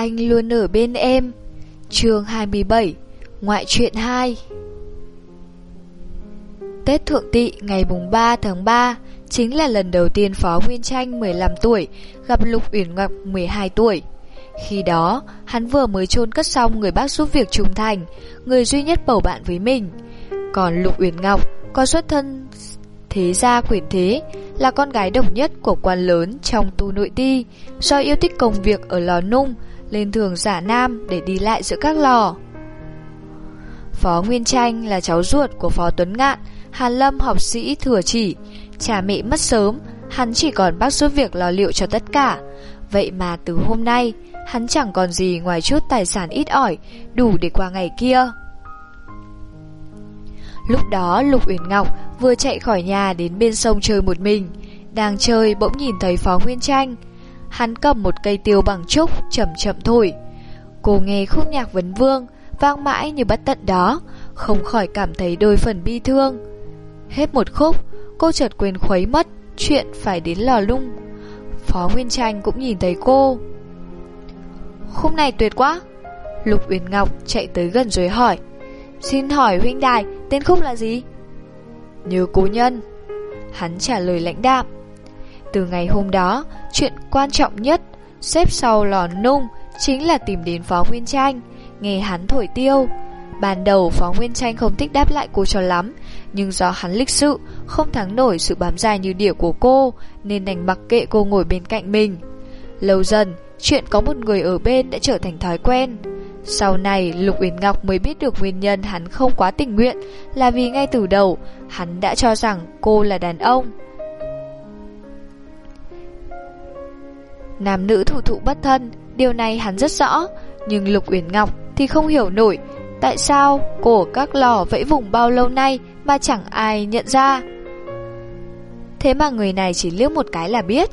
Anh luôn ở bên em chương 27 Ngoại truyện 2 Tết Thượng Tị ngày mùng 3 tháng 3 chính là lần đầu tiên Phó Nguyên Tranh 15 tuổi gặp Lục Uyển Ngọc 12 tuổi. Khi đó, hắn vừa mới chôn cất xong người bác giúp việc trung thành, người duy nhất bầu bạn với mình. Còn Lục Uyển Ngọc có xuất thân thế gia quyền thế, là con gái độc nhất của quan lớn trong tu nội ti, do yêu thích công việc ở lò nung, lên thường giả nam để đi lại giữa các lò. Phó Nguyên Tranh là cháu ruột của Phó Tuấn Ngạn, Hàn Lâm học sĩ thừa chỉ, cha mẹ mất sớm, hắn chỉ còn bác giúp việc lo liệu cho tất cả. Vậy mà từ hôm nay, hắn chẳng còn gì ngoài chút tài sản ít ỏi, đủ để qua ngày kia. Lúc đó Lục Uyển Ngọc vừa chạy khỏi nhà đến bên sông chơi một mình, đang chơi bỗng nhìn thấy Phó Nguyên Tranh. Hắn cầm một cây tiêu bằng trúc chậm chậm thổi. Cô nghe khúc nhạc vấn vương vang mãi như bất tận đó, không khỏi cảm thấy đôi phần bi thương. Hết một khúc, cô chợt quên khuấy mất chuyện phải đến lò lung. Phó Nguyên Tranh cũng nhìn thấy cô. Khúc này tuyệt quá. Lục Uyển Ngọc chạy tới gần rồi hỏi. Xin hỏi huynh đài, tên khúc là gì? Như cố nhân. Hắn trả lời lãnh đạm. Từ ngày hôm đó, chuyện quan trọng nhất xếp sau lò nung chính là tìm đến Phó Nguyên Tranh, nghe hắn thổi tiêu. Ban đầu Phó Nguyên Tranh không thích đáp lại cô cho lắm, nhưng do hắn lịch sự, không thắng nổi sự bám dài như đỉa của cô, nên đành mặc kệ cô ngồi bên cạnh mình. Lâu dần, chuyện có một người ở bên đã trở thành thói quen. Sau này, Lục Uyển Ngọc mới biết được nguyên nhân hắn không quá tình nguyện là vì ngay từ đầu, hắn đã cho rằng cô là đàn ông. Nam nữ thủ thụ bất thân, điều này hắn rất rõ, nhưng Lục Uyển Ngọc thì không hiểu nổi tại sao cổ các lò vẫy vùng bao lâu nay mà chẳng ai nhận ra. Thế mà người này chỉ liếc một cái là biết.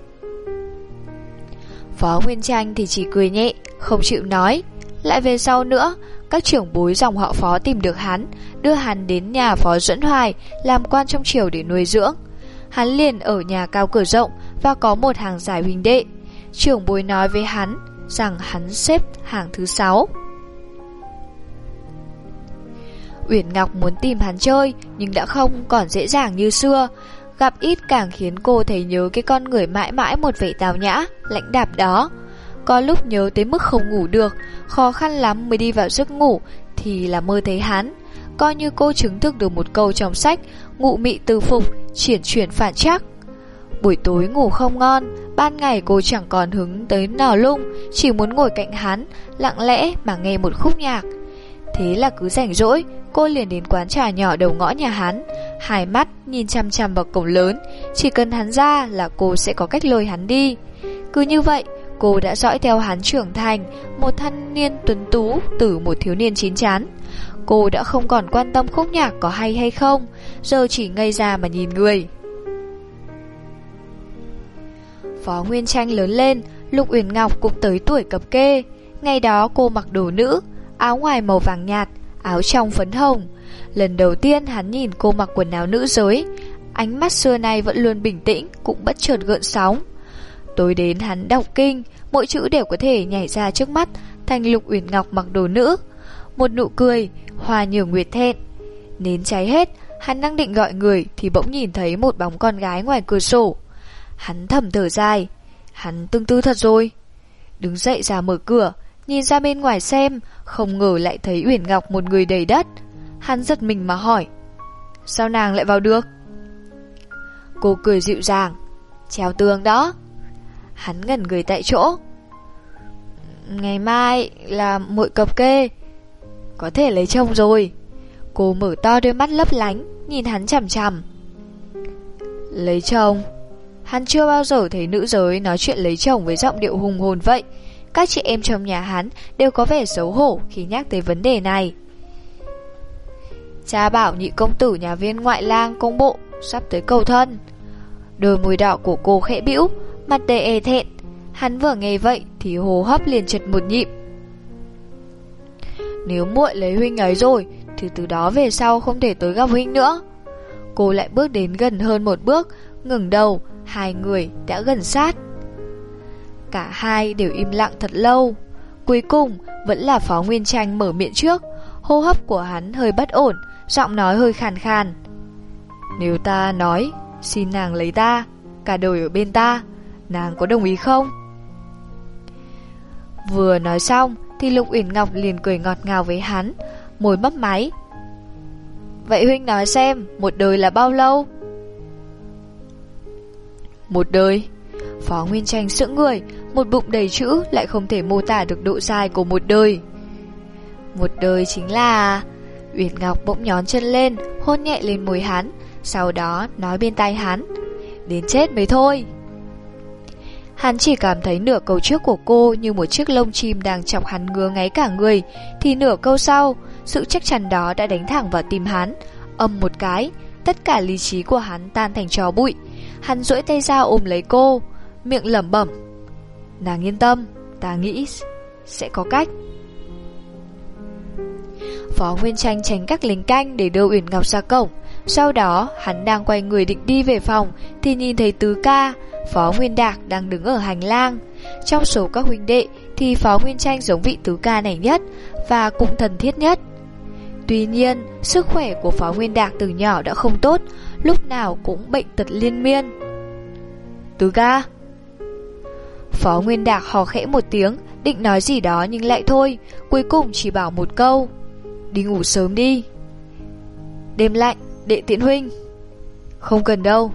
Phó Nguyên Tranh thì chỉ cười nhẹ, không chịu nói. Lại về sau nữa, các trưởng bối dòng họ Phó tìm được hắn, đưa hắn đến nhà Phó Duẫn Hoài, làm quan trong triều để nuôi dưỡng. Hắn liền ở nhà cao cửa rộng và có một hàng giải huynh đệ. Trưởng bối nói với hắn rằng hắn xếp hàng thứ sáu. Uyển Ngọc muốn tìm hắn chơi nhưng đã không còn dễ dàng như xưa. Gặp ít càng khiến cô thấy nhớ cái con người mãi mãi một vẻ tào nhã, lãnh đạp đó. Có lúc nhớ tới mức không ngủ được, khó khăn lắm mới đi vào giấc ngủ thì là mơ thấy hắn. Coi như cô chứng thực được một câu trong sách, ngụ mị từ phục, chuyển chuyển phản chắc. Buổi tối ngủ không ngon, ban ngày cô chẳng còn hứng tới nò lung, chỉ muốn ngồi cạnh hắn, lặng lẽ mà nghe một khúc nhạc. Thế là cứ rảnh rỗi, cô liền đến quán trà nhỏ đầu ngõ nhà hắn, hai mắt nhìn chăm chăm vào cổng lớn, chỉ cần hắn ra là cô sẽ có cách lôi hắn đi. Cứ như vậy, cô đã dõi theo hắn trưởng thành, một thanh niên tuấn tú từ một thiếu niên chín chắn. Cô đã không còn quan tâm khúc nhạc có hay hay không, giờ chỉ ngây ra mà nhìn người. Phó Nguyên Tranh lớn lên, Lục Uyển Ngọc cũng tới tuổi cập kê. Ngày đó cô mặc đồ nữ, áo ngoài màu vàng nhạt, áo trong phấn hồng. Lần đầu tiên hắn nhìn cô mặc quần áo nữ giới, ánh mắt xưa nay vẫn luôn bình tĩnh, cũng bất chợt gợn sóng. Tối đến hắn đọc kinh, mỗi chữ đều có thể nhảy ra trước mắt, thành Lục Uyển Ngọc mặc đồ nữ. Một nụ cười, hoa nhiều nguyệt thẹn. Nến cháy hết, hắn đang định gọi người thì bỗng nhìn thấy một bóng con gái ngoài cửa sổ. Hắn thầm thở dài, hắn tương tư thật rồi. Đứng dậy ra mở cửa, nhìn ra bên ngoài xem, không ngờ lại thấy Uyển Ngọc một người đầy đất. Hắn giật mình mà hỏi, sao nàng lại vào được? Cô cười dịu dàng, treo tường đó. Hắn ngẩn người tại chỗ. Ngày mai là muội cập kê, có thể lấy chồng rồi. Cô mở to đôi mắt lấp lánh, nhìn hắn chằm chằm. Lấy chồng? Hắn chưa bao giờ thấy nữ giới nói chuyện lấy chồng với giọng điệu hùng hồn vậy. Các chị em trong nhà hắn đều có vẻ xấu hổ khi nhắc tới vấn đề này. Cha bảo nhị công tử nhà viên ngoại lang công bộ sắp tới cầu thân. Đôi môi đỏ của cô khẽ bĩu, mặt đầy e thẹn. Hắn vừa nghe vậy thì hồ hấp liền chật một nhịp. Nếu muội lấy huynh ấy rồi thì từ đó về sau không thể tới gặp huynh nữa. Cô lại bước đến gần hơn một bước, ngừng đầu, hai người đã gần sát. Cả hai đều im lặng thật lâu. Cuối cùng, vẫn là Phó Nguyên Tranh mở miệng trước. Hô hấp của hắn hơi bất ổn, Giọng nói hơi khàn khàn. Nếu ta nói, Xin nàng lấy ta, Cả đời ở bên ta, Nàng có đồng ý không? Vừa nói xong Thì Lục Uyển Ngọc liền cười ngọt ngào với hắn, Môi mấp máy. Vậy huynh nói xem, Một đời là bao lâu? Một đời. Phó Nguyên Tranh sững người Một bụng đầy chữ lại không thể mô tả được độ dài của một đời. Một đời chính là Uyển Ngọc bỗng nhón chân lên Hôn nhẹ lên môi hắn Sau đó nói bên tai hắn Đến chết mới thôi. Hắn chỉ cảm thấy nửa câu trước của cô như một chiếc lông chim đang chọc hắn ngứa ngáy cả người, thì nửa câu sau, sự chắc chắn đó đã đánh thẳng vào tim hắn, âm một cái, tất cả lý trí của hắn tan thành trò bụi. Hắn duỗi tay ra ôm lấy cô, miệng lẩm bẩm. Nàng yên tâm, ta nghĩ sẽ có cách. Phó Nguyên Tranh tránh các lính canh để đưa Uyển Ngọc ra cổng. Sau đó, hắn đang quay người định đi về phòng, thì nhìn thấy Tứ Ca, Phó Nguyên Đạc đang đứng ở hành lang. Trong số các huynh đệ, thì Phó Nguyên Tranh giống vị Tứ Ca này nhất, và cũng thân thiết nhất. Tuy nhiên, sức khỏe của Phó Nguyên Đạc từ nhỏ đã không tốt, lúc nào cũng bệnh tật liên miên. Tứ Ca Phó Nguyên Đạc hò khẽ một tiếng, định nói gì đó nhưng lại thôi, cuối cùng chỉ bảo một câu. Đi ngủ sớm đi. Đêm lạnh, đệ tiện huynh. Không cần đâu.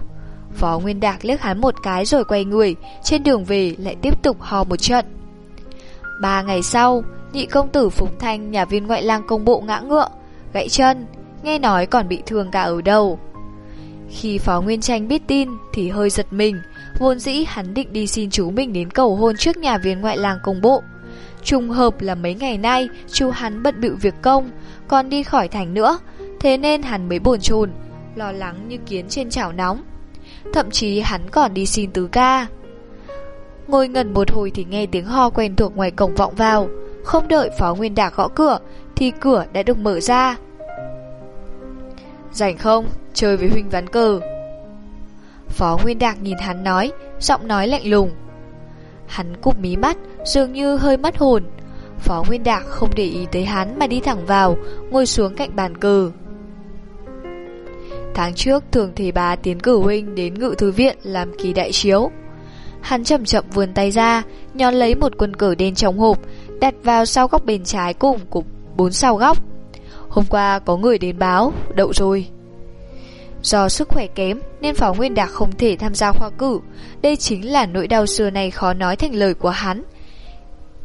Phó Nguyên Đạc liếc hắn một cái rồi quay người, trên đường về lại tiếp tục hò một trận. Ba ngày sau, nhị công tử Phùng Thanh nhà viên ngoại lang công bộ ngã ngựa, gãy chân, nghe nói còn bị thương cả ở đầu. Khi Phó Nguyên Tranh biết tin thì hơi giật mình, vốn dĩ hắn định đi xin chú mình đến cầu hôn trước nhà viên ngoại lang công bộ. Trùng hợp là mấy ngày nay chú hắn bận bịu việc công, còn đi khỏi thành nữa, thế nên hắn mới bồn chồn, lo lắng như kiến trên chảo nóng. Thậm chí hắn còn đi xin tứ ca. Ngồi ngẩn một hồi thì nghe tiếng ho quen thuộc ngoài cổng vọng vào, không đợi Phó Nguyên Đạc gõ cửa thì cửa đã được mở ra. Rảnh không? Chơi với huynh ván cờ. Phó Nguyên Đạc nhìn hắn nói, giọng nói lạnh lùng. Hắn cúp mí mắt, dường như hơi mất hồn. Phó Nguyên Đạc không để ý tới hắn mà đi thẳng vào, ngồi xuống cạnh bàn cờ. Tháng trước thường thì bà tiến cử huynh đến ngự thư viện làm kỳ đại chiếu. Hắn chậm chậm vươn tay ra, nhón lấy một quân cờ đen trong hộp, đặt vào sau góc bên trái cùng của bốn sau góc. Hôm qua có người đến báo, đậu rồi. Do sức khỏe kém nên Phó Nguyên Đạc không thể tham gia khoa cử. Đây chính là nỗi đau xưa này khó nói thành lời của hắn.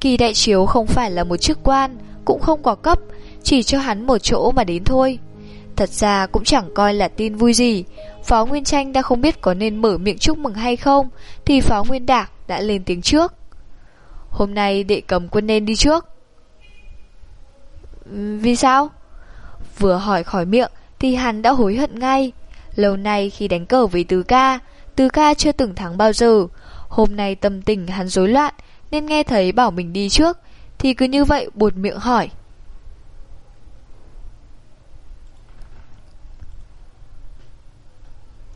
Kỳ đại chiếu không phải là một chức quan, cũng không có cấp, chỉ cho hắn một chỗ mà đến thôi. Thật ra cũng chẳng coi là tin vui gì. Phó Nguyên Tranh đã không biết có nên mở miệng chúc mừng hay không, thì Phó Nguyên Đạc đã lên tiếng trước. Hôm nay đệ cầm quân nên đi trước. Vì sao? Vừa hỏi khỏi miệng thì hắn đã hối hận ngay. Lâu nay khi đánh cờ với Tứ Ca, Tứ Ca chưa từng thắng bao giờ. Hôm nay tâm tình hắn rối loạn nên nghe thấy bảo mình đi trước, thì cứ như vậy buột miệng hỏi.